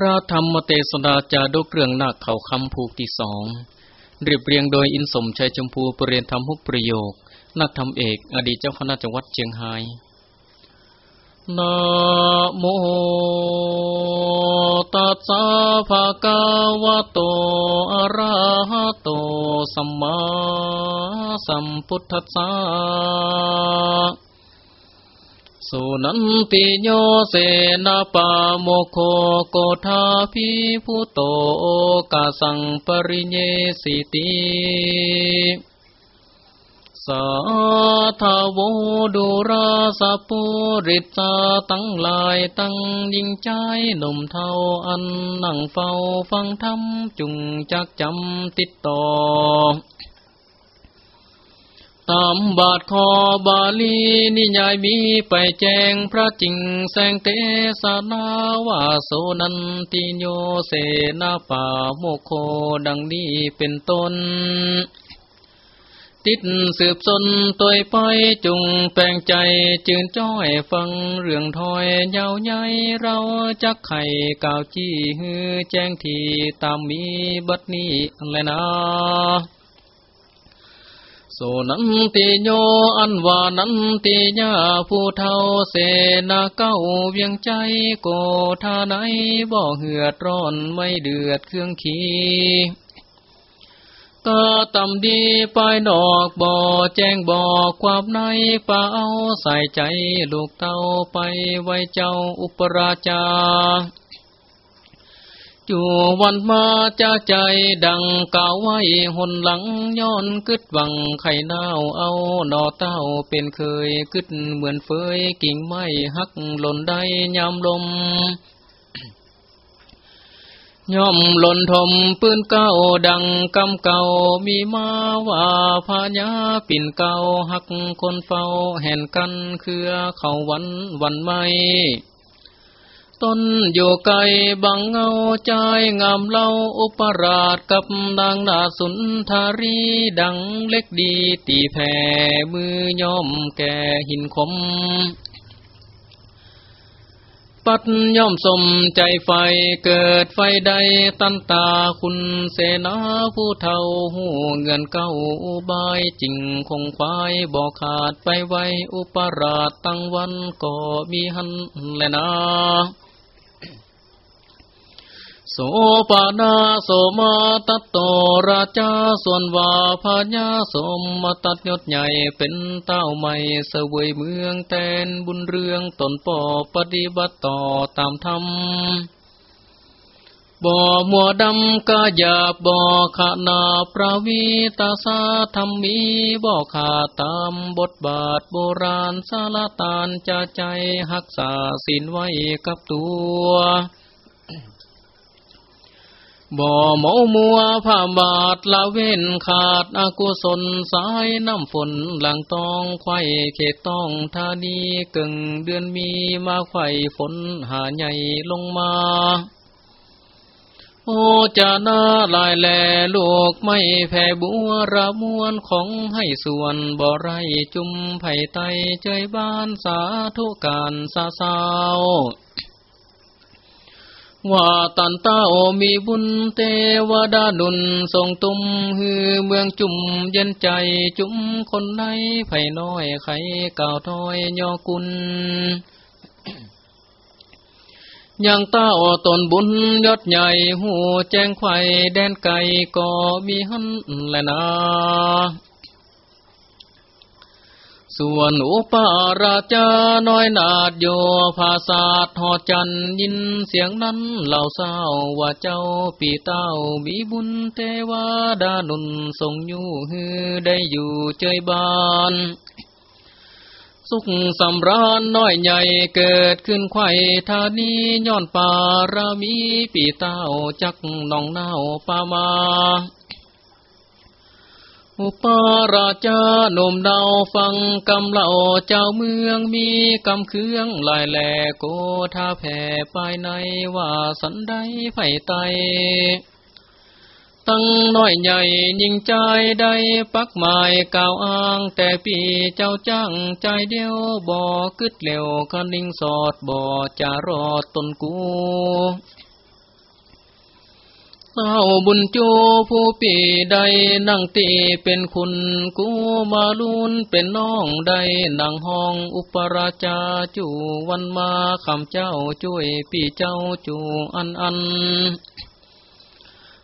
พระธรรมเทศนาจาดกเรื่องนาคเขาคำภูกที่สองเรียบเรียงโดยอินสมชัยชมพูปรเรียนธรรมฮุกประโยค นักธรรมเอก อดีตเจ้าคณะจังหวัดเชียงรายนะโมตัสสะภะคะวะโตอะระหะโตสัมมาสัมพุทธัสสะ สุนันติโยเสนาปาโมโคโกธาพิพุโตกาสังปริเยสิติสาธาวดุราสปุริตาตั้งลายตั้งยิงใจหนุ่มเทาอันนั่งเฝ้าฟังธรรมจุงจักจำติดต่อามบาทคอบาลีนิยายมีไปแจ้งพระจริงแสงเตสนาวาโสนันติโยเสนาป่าโมโคดังนี้เป็นต้น ติดสืบสนตัวไปจุงแปลงใจจืนจ้อยฟังเรื่องถอยยาวใหญ่เราจักไข่กาวจี้ฮือแจ้งทีตามมีบัดนี้แลนะ โสนันติโยอันวานันติยาผู้เท่าเสนาเก้าเวียงใจโกท่าไหนบ่เหือดร้อนไม่เดือดเครื่องขีก็ต่ำดีปลายดอกบ่อแจ้งบอกความในป่าเอาใส่ใจลูกเต้าไปไว้เจ้าอุปราชา จู่วันมาจะใจดังกาวไว้หนหลังย้อนกึดวังไข่นาวเอาหนอเต้าเป็นเคยกึดเหมือนเฟยกิ่งไม้หักหล่นได้ยามลมย่อมหล่นทมปืนเก้าดังกำเก่ามีมาว่าพาญาปิ่นเก่าหักคนเฝ้าแห่นกันเครือเขาวันวันไม่ ต้นอยู่ไกลบังเงาใจงามเล่าอุปราชกับดังนาสุนทารีดังเล็กดีตีแผ่มือย่อมแก่หินคม ปัดย่อมสมใจไฟเกิดไฟใดตันตาคุณเสนาผู้เท่าหูเงินเก้าบายจริงคงควายบอกขาดไปไว้อุปราชตั้งวันก็มีหันแลนา โสปานาโสมาตัตโตราชาส่วนว่าพญาสมมาตัดยศใหญ่เป็นเต้าใหม่เสวยเมืองแตนบุญเรืองตนปอปฏิบัติต่อตามธรรมบ่อมัวดำกาหยาบบ่อขนาประวีตาสาธรรมมีบ่อขาตามบทบาทโบราณสารตานจะใจหักษาศีลไว้กับตัว บ่เมามัวผ้าบาทละเว้นขาดอากุศลสายน้ำฝนหลังตองไข่เขตต้องธานีกึ่งเดือนมีมาไข่ฝนหาใหญ่ลงมา โอจานาลายแลลูกไม่แผ่บัวระมวลของให้ส่วนบ่ไรจุมไผ่ไตเจยบ้านสาธุการสาสาว ว่าตันตาโอมีบุญเทวดาดุลทรงตุ้มฮือเมืองจุ่มเย็นใจจุ่มคนไหนไผ่น้อยไข่เก่าถอยยอกุลยังต้าตนบุญยศใหญ่หูแจ้งไข่แดนไก่ก็มีหันและนา ส่วนอุปาราชาน้อยนาดโยภาษาหอจันยินเสียงนั้นเหล่าเศร้าว่าเจ้าปีเต้ามีบุญเทวดานุนทรงอยู่ฮือได้อยู่เจยบานสุขสำราญน้อยใหญ่เกิดขึ้นไข่ธานีย้อนปารามีปีเต้าจักน้องเน่าปามา อุปาราชาหนุ่มเดาฟังกำเล่าเจ้าเมืองมีกำเครื่องลายแหลโกท่าแผ่ภายในว่าสันไดไผ่ไต ตั้งน้อยใหญ่ยิ่งใจได้ปักหมายกล่าวอ้าง แต่ปีเจ้าจ้างใจเดียวบ่กึดเหลวคันิ่งสอดบ่จะรอดตนกู เต้าบุญจูผู้ปีใดนั่งตีเป็นคุณกูมาลุนเป็นน้องใดนั่งห้องอุปราชาจูวันมาคำเจ้าช่วยปีเจ้าจูอันอัน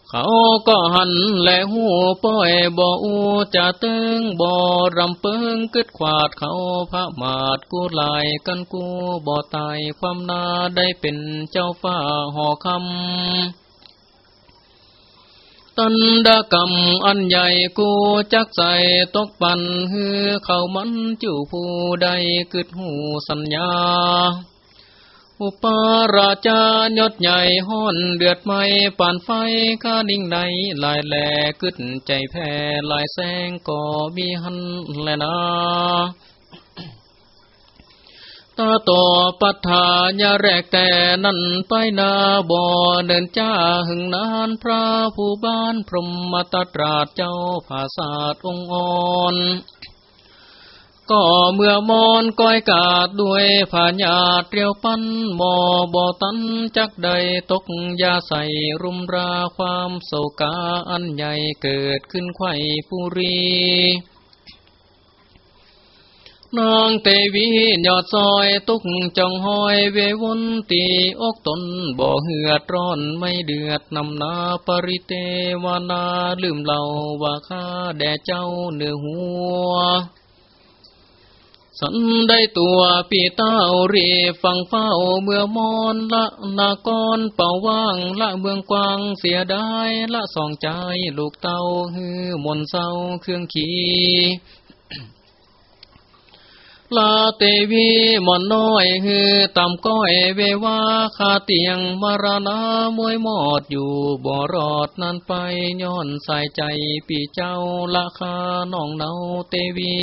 เขาก็หันและหูป้อยบ่อูจะตึงบ่รำเปิงกึดขวาดเขาพระมาดกูลายกันกูบ่ตายความนาได้เป็นเจ้าฟ้าหอคำ ตันดากรรมอันใหญ่กูจักใส่ตกปันฮือเขามันจู่ผู้ใดกึดหูสัญญา อุปาราชายศใหญ่ห้อนเดือดไม่ป่านไฟข้าดิ่งในลายแหลกึดใจแพ้ลายแสงก็มีหันแลนาตา ต่อปัฏฐานแรกแต่นั้นไปนาบ่อเดินจ้าหึงนานพระผู้บ้านพรหมตตราชเจ้าภาษาตองอ่อนก็เมื่อมอนก้อยกาดด้วยผาญาเรียวปั้นหมอบ่อตันจักใดตกยาใส่รุมราความโศกาอันใหญ่เกิดขึ้นไข่ปุรี นางเตวียอดซอยตุกจองหอยเววนตีอกตนบ่เหือดร้อนไม่เดือดนำนาปริเตวนาลืมเล่าว่าข้าแด่เจ้าเนื้อหัวสันได้ตัวปีเต้าเรีฟังเฝ้าเมื่อมอนละนากรเป่าว่างละเมืองกวางเสียได้ละสองใจลูกเต้าฮือมนเศร้าเครื่องขี ลาเตวีมอนน้อยฮือต่ำก้อยเววาคาเตียงมารณามวยหมอดอยู่บ่รอดนั้นไปย้อนใส่ใจปีเจ้าละคาน้องเนาเตวี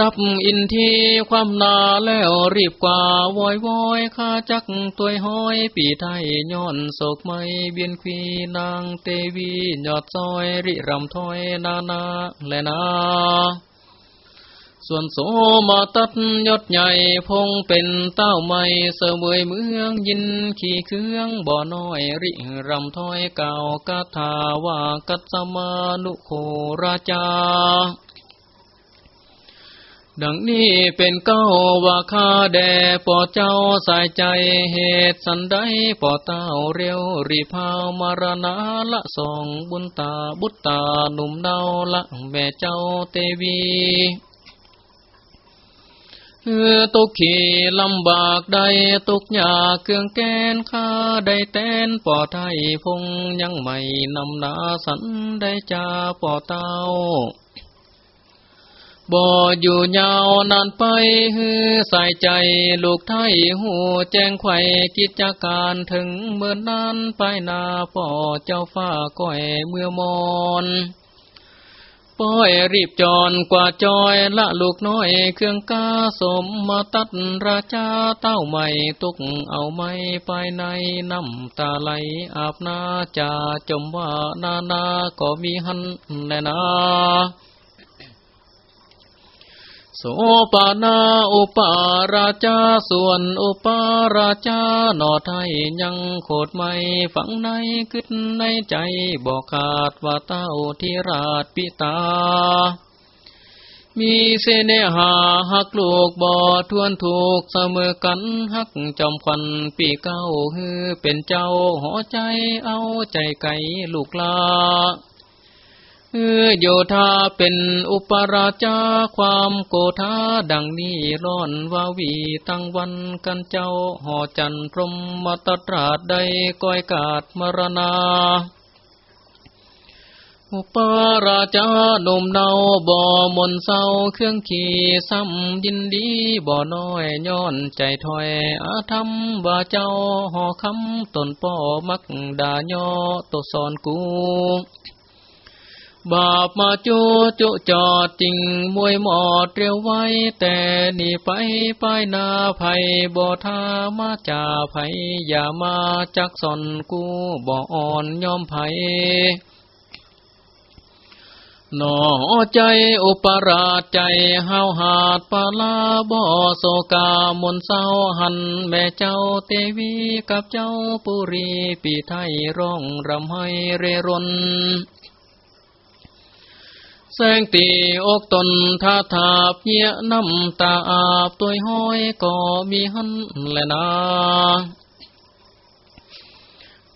ดับอินทีความนาแล้วรีบกว่าวอยวอยข้าจักตัวห้อยปีไทยย้อนโศกไม่เบียนควีนางเตวียอดซอยริรำถอยนานาและนาส่วนโสมาตัดยศใหญ่พงเป็นเต้าไม่เสวยเมืองยินขี่เครื่องบ่อน้อยริรำถอยเก่ากาถาว่ากัตสมานุโคราชา ดังนี้เป็นเก้าว่าคาแด่ปอเจ้าใส่ใจเหตุสันได้ปอเต้าเร็วรีพาวมารณาละสองบุญตาบุตตาหนุ่มเนาละแม่เจ้าเตวีเออตุกขี่ลำบากใดตุกยาเครื่องแกนข้าได้แตนปอไทยพงยังไม่นำนาสันได้จาปอเต้า บ่อยู่ยาวนานไปฮือใส่ใจลูกไทยหูแจ้งไข่กิจการถึงเมื่อนนั้นไปนาป่อเจ้าฟ้าก้อยเมื่อมอนป้อยรีบจอนกว่าจอยละลูกน้อยเครื่องกาสมมาตัดราชาเต้าใหม่ตุกเอาไม้ไปในน้ำตาไหลอาบนาจาจมว่านานาก็มีหันแลนา โสปานาอุปาราชาส่วนอุปาราชาหนอไทยยังโคดไม่ฝังในกึดในใจบอกขาดว่าเต้าที่ราชปิตา มีเสเนหาหักลูกบ่อทวนถูกเสมอกันหักจอมควันปีเก้าฮือเป็นเจ้าหอใจเอาใจไก่ลูกลา เออโยธาเป็นอุปราชาความโกธาดังนี้ร้อนวาวีตั้งวันกันเจ้าห่อจันพรมมตตราดใดก้อยกาดมรณา อุปราชาหนุ่มเนาบ่อมนเศร้าเครื่องขี่ซ้ำยินดีบ่อน้อยย้อนใจถอยอาธรรมว่าเจ้าห่อคำตนป่อมักด่าย่อตสอนกู บาปมาจูจุจอดจริงมวยหมอดเร็วไว้ แต่นี่ไปไปนาภัยบ่ทามาจ่าภัยอย่ามาจักสอนกูบ่อ่อนยอมภัยหนอใจอุปราชใจเฮาหาดปาลาบ่อโศกามนเศร้าหัน แม่เจ้าเตวีกับเจ้าปุรีปีไทยร้องรำให้เรรน แสงตีอกตนท่าทาบเยียน้ำตาอาบตัวห้อยก็มีหันแลนา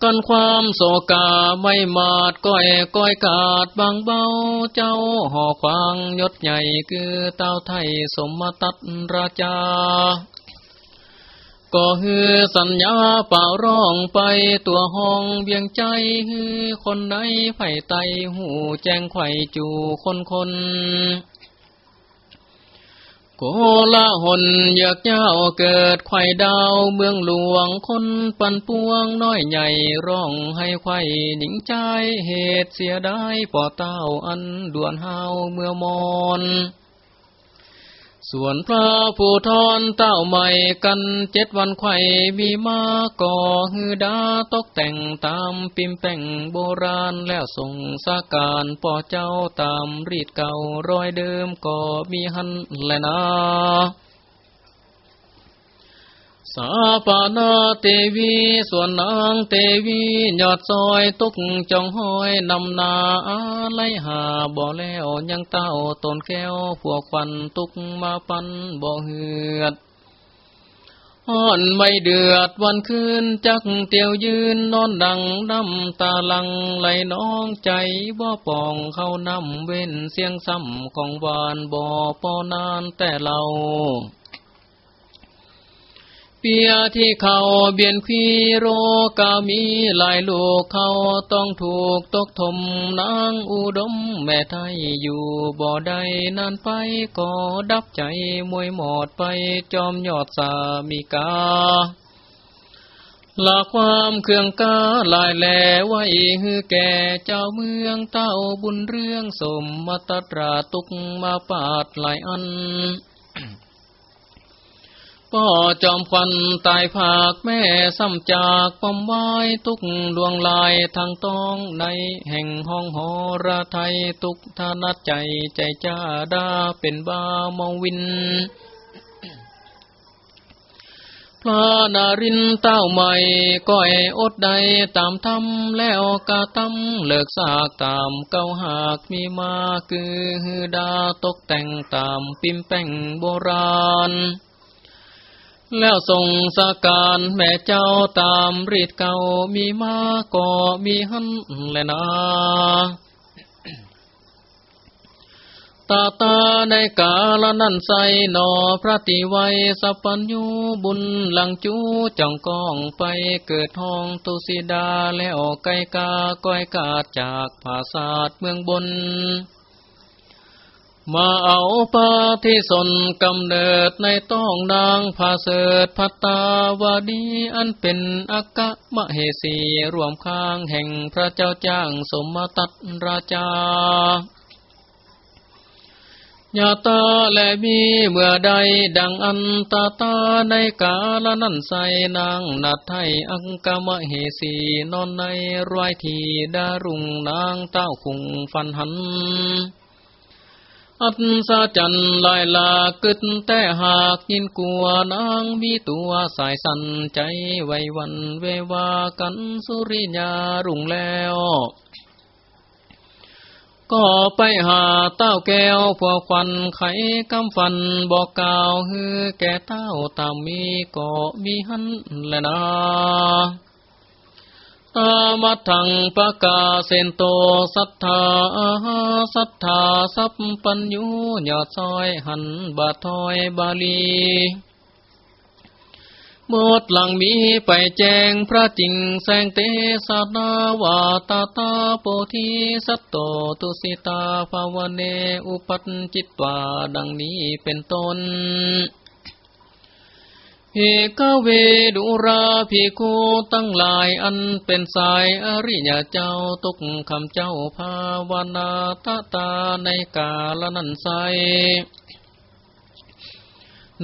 กันความโศกาไม่มาดก้อยก้อยกาดบางเบาเจ้าห่อควางยศใหญ่คือเต้าไทยสมตัดราชา ก็ฮือสัญญาเป่าร้องไปตัวห้องเบียงใจฮือคนไหนไผ่ไตหูแจ้งไข่จูคนคนโกละหนอยากเจ้าเกิดไข่ดาวเมืองหลวงคนปันปวงน้อยใหญ่ร้องให้ไข่หนิงใจเหตุเสียได้ปอเต้าอันด่วนหาวเมื่อมอน ส่วนพระผู้ทอนเต้าใหม่กันเจ็ดวันไข่มีมาก่อฮือดาตกแต่งตามปิมแต่งโบราณแล้วส่งสาการปอเจ้าตามรีดเก่ารอยเดิมก็มีหันแลนะ สาปานาเตวีส่วนนางเตวียอดซอยตุกจองห้อยนำนาไลหาบ่แล้วยังเต้าตนแก้วพวควันตุกมาปันบ่เหือดอ่อนไม่เดือดวันคืนจักเตียวยืนนอนดังน้ำตาลังไหลน้องใจบ่ปองเข้านำเว้นเสียงซ้ำของวานบ่ปอนานแต่เรา เปียที่เขาเบียนคีโรกามีหลายลูกเขาต้องถูกตกทมนางอุดมแม่ไทยอยู่บ่ได้นานไปก็ดับใจมวยหมดไปจอมยอดสามิกาลาความเครื่องกาลายแหลไว้ฮือแก่เจ้าเมืองเต้าบุญเรื่องสมมาตตราตุกมาปาดหลายอัน พ่อจอมควันตายภาคแม่ซ้ำจากปมไว้ทุกดวงลายทางต้องในแห่งห้องหอระไทยทุกทานัดใจใจจ้าดาเป็นบ้ามองวิน พระนารินเต้าใหม่ก้อยอดใดตามทำแล้วกาตำเลิกสากตามเก้าหากมีมาคือฮือดาตกแต่งตามปิมแป้งโบราณ แล้วส่งสาการแม่เจ้าตามรีดเก่ามีมาก็มีหันแลนาตาตาในกาลนันใสนอพระติไวสปัญญูบุญหลังจูจังกองไปเกิดห้องตุสิดาแล้วไกกาก้อยกาจากภาษาทเมืองบน มาเอาปาที่สนกำเนิดในต้องนางพาเสดพัตตาวดีอันเป็นอักะมะเหสีรวมข้างแห่งพระเจ้าจ้างสมตัตราชาญาตาและมีเมื่อใดดังอันตาตาในกาลนั้นใสนางนัดไทยอังกามเหสีนอนในรวยทีดารุงนางเต้าคุงฟันหัน อัศจรรย์ลายลากึดแต่หากยินกลัวนางมีตัวสายสันใจไววันเววากันสุริยารุ่งแล้ว ก็ไปหาเต้าแก้วพวกควันไขกำฟันบอกกล่าวฮือแก่เต้าตามมีก็มีหันแลนะ ตามัทังปะกาเซนโตสัทธาสัทธาสัพปัญญูยอดซอยหันบาทอยบาลีบทหลังมีไปแจ้งพระจริงแสงเตสนาวาตาตาโปธิสัตโตตุสิตาภาวเนอุปัญจิตวาดังนี้เป็นต้น เอกเวดุราภิกูตั้งหลายอันเป็นสายอริยเจ้าตกคำเจ้าภาวนาตาตาในกาลนันไซ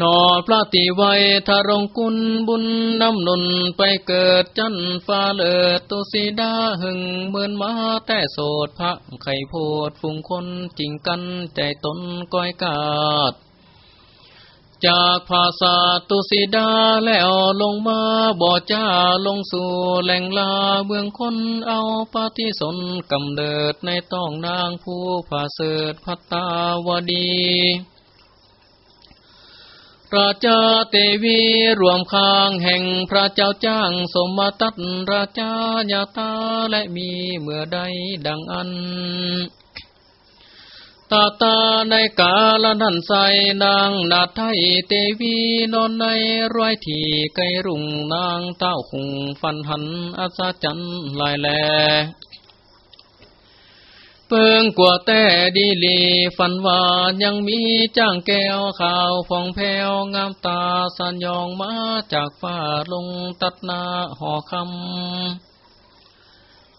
นอพระติไวทารงกุลบุญน้ำนุนไปเกิดจันฟ้าเลิดตุสีดาหึงเหมือนมาแต่โสดพระไข่โพดฟุงคนจริงกันใจตนก้อยกาด จากภาษาตุสีดาแล้วลงมาบ่อจ้าลงสู่แหล่งลาเบื้องคนเอาปฏิสนกำเนิดในต้องนางผู้ผาเสดพัตตาวดี ราชาเตวีรวมข้างแห่งพระเจ้าจ้างสมมาตัดราชาญาตาและมีเมื่อใดดังอัน ตาตาในกาลนันใสนางนาไทยเตวีนอนในร้อยที่ไกรุ่งนางเต้าหุงฟันหันอาซาจันลายแลเปิงกว่าแต่ดีลีฝันว่ายังมีจ้างแก้วข่าวฟองแผวงามตาสัญยองมาจากฟ้าลงตัดนาห่อคำ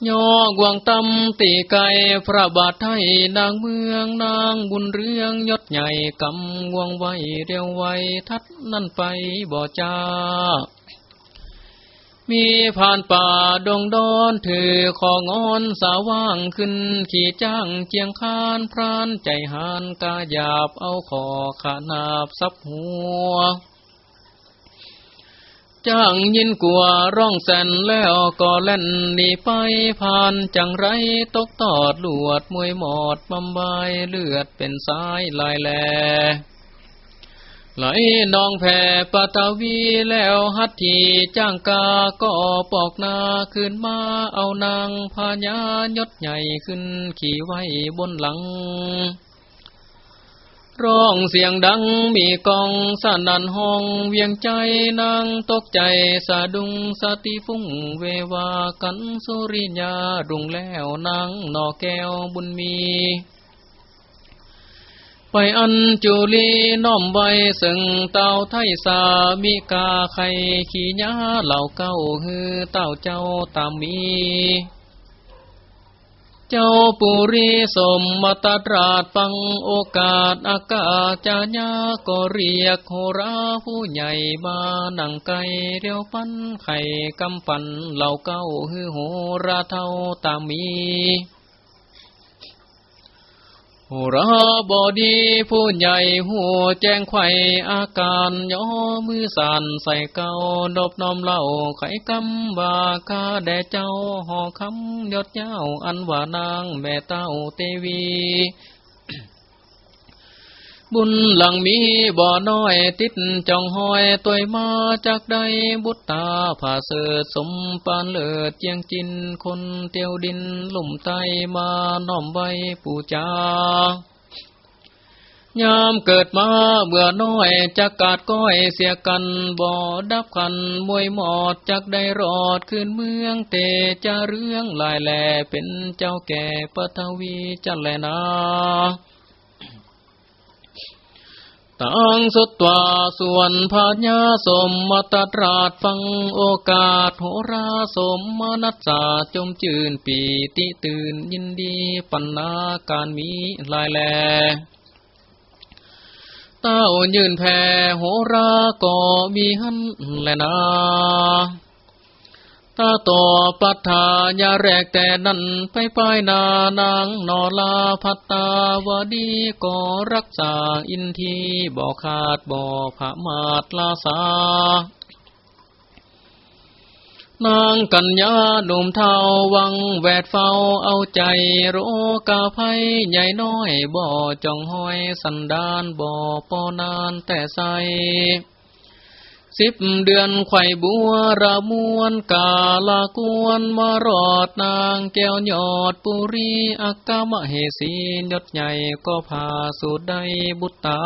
ยอกวางตำตีไก่พระบาทไทยนางเมืองนางบุญเรืองยศใหญ่กำวงไว้เรียวไว้ทัดนั่นไปบ่จ้า มีผ่านป่าดงดอนถือของอนสาว่างขึ้นขี่จ้างเจียงคานพรานใจหานกาหยาบเอาขอขานาบซับหัว จ้างยินกลัวร้องแสนแล้วก็เล่นหนีไปผ่านจังไรตกตอดลวดมวยหมอดบำบายเลือดเป็นสายลายแลไหลนองแผ่ปตาวีแล้วหัตถีจ้างกาก็ปอกนาขึ้นมาเอานางพญายศใหญ่ขึ้นขี่ไว้บนหลัง ร้องเสียงดังมีกองสนันห้องเวียงใจนางตกใจสะดุงสติฟุ้งเววากันสุริยาดุงแล้วนางนอแก้วบุญมี ไปอันจุลีน้อมไว้ซึ่งเต่าไทยสามิกาไข่ขี้ยาเหล่าเก้าฮือเต่าเจ้าตามมี เจ้าปุริสมมตตราชฟังโอกาสอากาศจาญาก็เรียกโหราผู้ใหญ่มานังไกเรียวปันไข่กำปันเหล่าเก้าฮือโหราเท่าตามี มีระบอดีผู้ใหญ่หัวแจ้งไข่อาการย่อมือสั่นใส่เก้าดบนอมเล่าไข่กำบากาแด่เจ้าห่อคำยอดเย้าอันว่านางแม่เต้าเตวี บุญหลังมีบ่อน้อยติดจองหอยตัวมาจากใดบุตตาผ่าเสดสมปานเลิศเจียงจินคนเตียวดินลุ่มไตมาน้อมไว้ปูจายามเกิดมาเบื่อน้อยจะกาดก้อยเสียกันบ่อดับขันมวยหมอดจักได้รอดขึ้นเมืองเตจะเรื่องลายแหล่เป็นเจ้าแก่ปทวีจันแลนา ตังสุตวาส่วนพาญาสมมตตราดฟังโอกาสโหราสมมนัสสาจมจืนปีติตื่นยินดีปัญนาการมีลายแลเต้ายืนแผ่โหราก็มีหันแลนา ตาต่อปัฏฐายาแรกแต่นั้นไปปายนานางนอลาพัตตาวดีก็รักษาอินทีบ่ขาดบ่ผามาดลาสานางกัญญาหนุ่มเทาวังแวดเฝ้าเอาใจโรกาภัยใหญ่น้อยบ่จองห้อยสันดานบ่ปอนานแต่ใส สิบเดือนไข่บัวระมวนกาลากวนมารอดนางแก้วยอดปุรีอากามเหสียศใหญ่ก็พาสุดได้บุตตา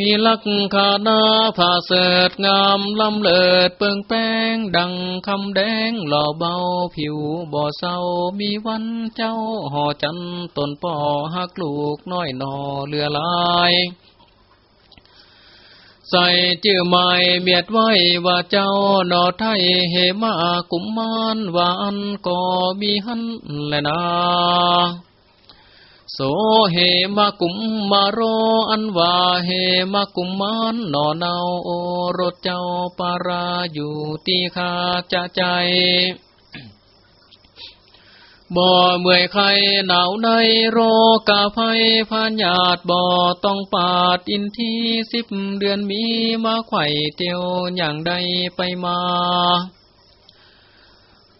มีลักขานาผาเสดงามลำเลิดเปิงแป้งดังคำแดงหล่อเบาผิวบ่อเศร้ามีวันเจ้าห่อจันตนป่อหักลูกน้อยนอเลือลาย ใส่จื้อไม่เมียดไว้ว่าเจ้าหนอไทยเหมากุมมานวานก็มีหันแลนาโสเหมากุมมาโรอันว่าเหมากุมมันนอเนาโอรถเจ้าปาราอยู่ตีคาจะใจ บ่เมื่อยไข่หนาวในโรกาภัยพานญาติบ่ต้องปาดอินทีสิบเดือนมีมาไข่เตียวอย่างใดไปมา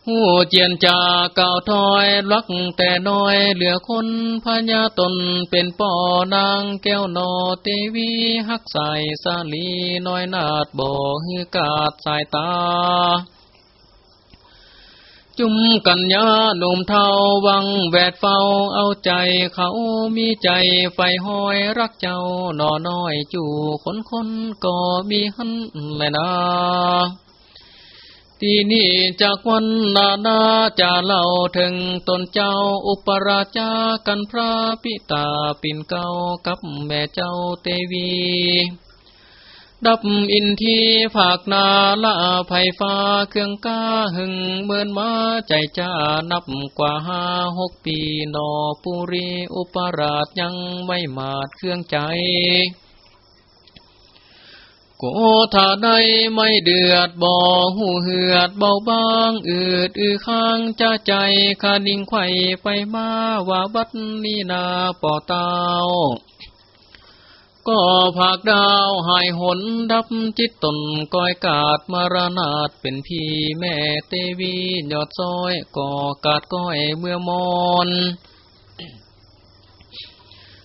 หูเจียนจากเก่าถอยรักแต่น้อยเหลือคนพญาตนเป็นป่อนางแก้วนอเตวีหักใส่สาลีน้อยนาดบ่ฮือกาดสายตา จุมกันยาหนุ่มเทาวังแวดเฝ้าเอาใจเขามีใจไฟห้อยรักเจ้าหน่อน้อยจู่คนคนก็มีหันแลยนะทีนี้จากวันนานาจะเล่าถึงตนเจ้าอุปราชากันพระพิตาปิ่นเก้ากับแม่เจ้าเตวี ดับอินทีฝากนาละไผ่ฟ้าเครื่องกาหึงเมือนมาใจจ้านับกว่าห้าหกปีนอปุรีอุปราชยังไม่มาดเครื่องใจโกธาใดไม่เดือดบ่อหูเหือดเบาบางอืดอือข้างจะใจคานิ่งไข่ไปมาว่าบัดนี้นาป่อเตา ก็ผากดาวหายหนดับจิตตนก้อยกาดมารนาดเป็นพี่แม่เตวียอดซอยก่อกาดก้อยเมื่อมอน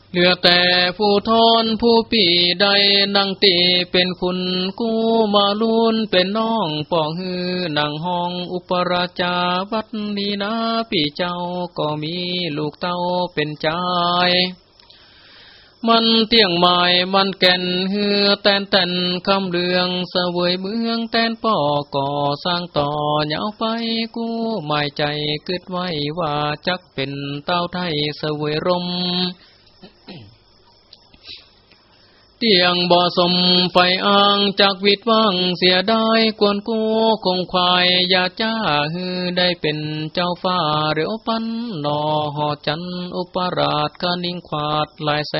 เหลือแต่ผู้ทนผู้ปีใดนังตีเป็นคุณกู้มาลุนเป็นน้องป่องฮือนางห้องอุปราชาวัดนีนาปีเจ้าก็มีลูกเต้าเป็นใจ มันเตียงไม้มันแก่นเฮือแตนแตนคำเรืองเสวยเมืองแตนป่อก่อสร้างต่อเหยาไปกู้หมายใจกึดไว้ว่าจักเป็นเต้าไทยเสวยรม เตียงบ่อสมไฟอ่างจากวิตว่างเสียได้กวนกู้คงควายยาจ้าฮือได้เป็นเจ้าฟ้าเรียวปันนอหอจันอุปราชกานิ่งขวาดลายแส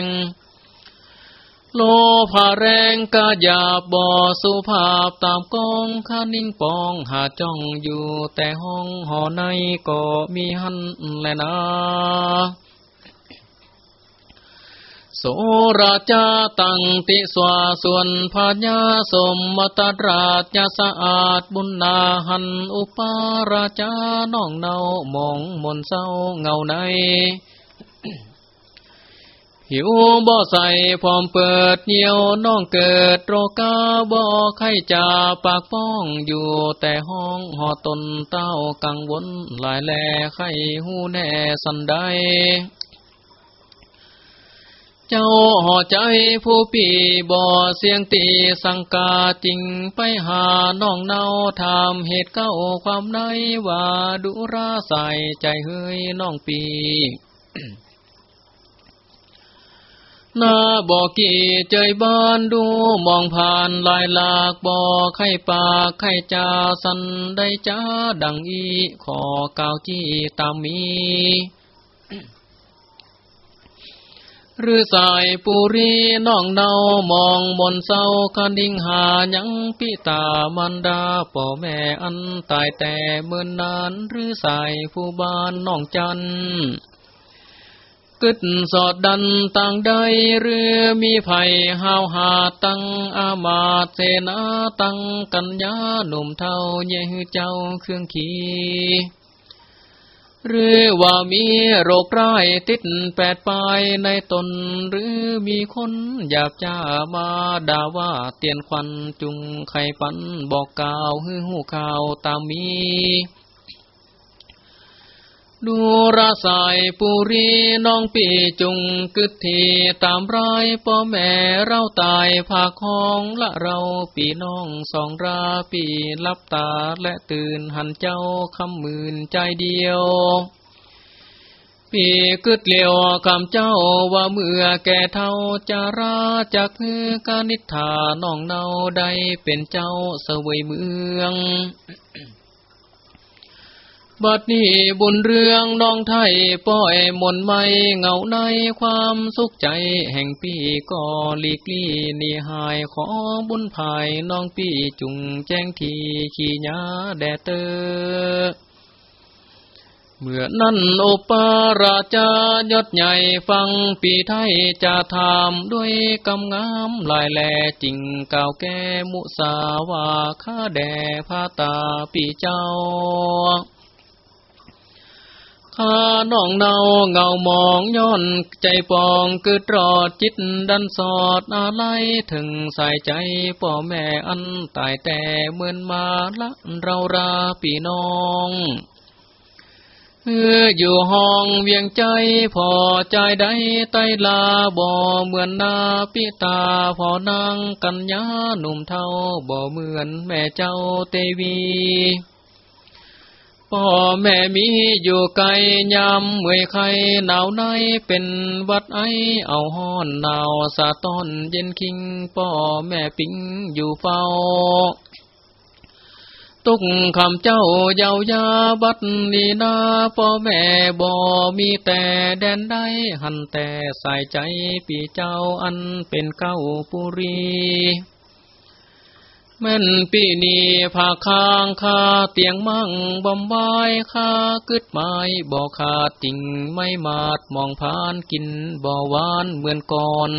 ง โลภาแรงกาหยาบบ่อสุภาพตามกองข้านิ่งปองหาจ้องอยู่แต่ห้องหอในก็มีหันแลนะ สราชาตังติสวาส่วนพญาสมมตราชสะอาดบุญนาหันอุปาราชาน้องเนามองมนเศร้าเงาในหิวบ่อใส่พร้อมเปิดเหี่ยวน้องเกิดโรกาบ่อไข่จ่าปากป้องอยู่แต่ห้องหอตนเต้ากังวลหลายแลไข่หูแน่สันได้ จ้าห่อใจผู้ปีบ่อเสียงตีสังกาจริงไปหาน้องเนาทำเหตุเก้าความในว่าดุราใส่ใจเฮยน้องปีนาบอกี่เจยบ้านดูมองผ่านลายหลากบ่อไข่ปากไข่จาสันได้จ้าดังอีขอกาวจี้ตามมี หรือสายปุรีน้องเนามองบนเศร้าคันดิ่งหายังพิตามันดาป่อแม่อันตายแต่เมื่อนนานหรือสายผู้บ้านน้องจันกึดสอดดันต่างใดเรือมีไผ่หาวหาตั้งอามาเสนาตั้งกัญญาหนุ่มเท่าเยเจ้าเครื่องขี่ หรือว่ามีโรคร้ายติดแปดปลายในตน หรือมีคนอยากจะมาด่าว่าเตียนควันจุงไข่ปันบอกกล่าวฮือหูข่าวตามมี ดูราสายปุรีน้องปีจุงกึดทีตามรายพ่อแม่เราตายภาคองละเราปีน้องสองราปีลับตาและตื่นหันเจ้าคำมื่นใจเดียวปีกึดเลียวคำเจ้าว่าเมื่อแก่เท่าจาราจากคือกานิธาน้องเนาได้เป็นเจ้าเสวยเมือง บัดนี้บุญเรื่องน้องไทยป้อยมนไม่เงาในความสุขใจแห่งปีก่อลีกลี่นีหายขอบุญภายน้องปีจุงแจ้งทีขี่ยาแดเตอเมื่อนั้นโอปาราชายศใหญ่ฟังปีไทยจะทำด้วยกำงามลายแลจริงก่าวแก่มุสาวาข้าแด่พาตาปีเจ้า น้องเนาเงามองย้อนใจปองกึดรอดจิตดันสอดอะไรถึงใส่ใจพ่อแม่อันตายแต่เหมือนมาละเราราปีน้องเอออยู่ห้องเวียงใจพอใจได้ไตลาบ่เหมือนนาปิตาพอนางกัญญาหนุ่มเท่าบ่เหมือนแม่เจ้าเตวี พ่อแม่มีอยู่ไกลยามเมื่อยไข้หนาวในเป็นวัดไอเอาห้อนหนาวสาตอนเย็นคิงพ่อแม่ปิงอยู่เฝ้าตุกคำเจ้าเยาวยาบัดนีนาพ่อแม่บ่มีแต่แดนได้หันแต่ใส่ใจปีเจ้าอันเป็นเก้าปุรี แม่นปีนีผาคางคาเตียงมั่งบำบายคากึดไม้บ่อขาดติ่งไม่มาดมองผ่านกินบ่อวานเหมือนก่อน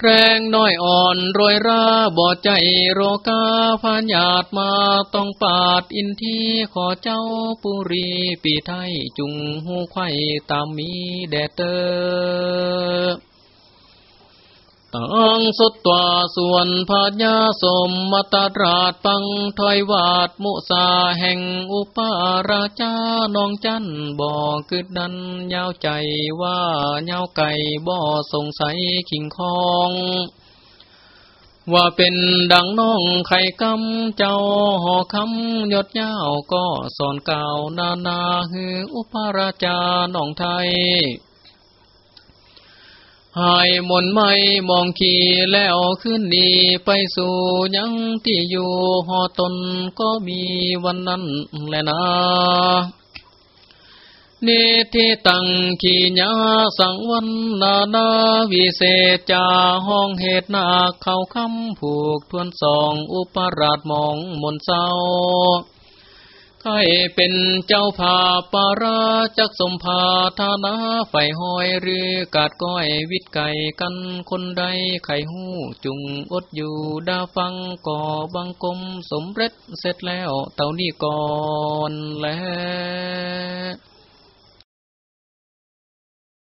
แรงน้อยอ่อนโรยราบ่อใจโรกาพานญาตมาต้องปาดอินทีขอเจ้าปุรีปีไทยจุงหูไข่ตามมีแดเตอ ตังสุตวาส่วนพาญาสมมตราชปังถอยวาดมุสาแห่งอุปาราชาน้องจันบ่อกึดดันยาวใจว่าเยาวไก่บ่สงสัยขิงคองว่าเป็นดังน้องไข่กำเจ้าหอคำยดยาวก็สอนเก่านานาฮืออุปาราชาน้องไทย หายมนไม่มองขี่แล้วขึ้นนีไปสู่ยังที่อยู่หอตนก็มีวันนั้นแลนะเนทิตังขีญาสังวันนานาวิเศษจาห้องเหตุนาเข้าคำผูกทวนสองอุปราชมองมนเศร้า ให้เป็นเจ้าภาปาราจักสมภาธานาไฟหอยหรือกาดก้อยวิทไก่กันคนใดไข่หูจุงอดอยู่ดาฟังก่อบังกลมสมเร็จเสร็จแล้วเต่านี่ก่อนแล้ว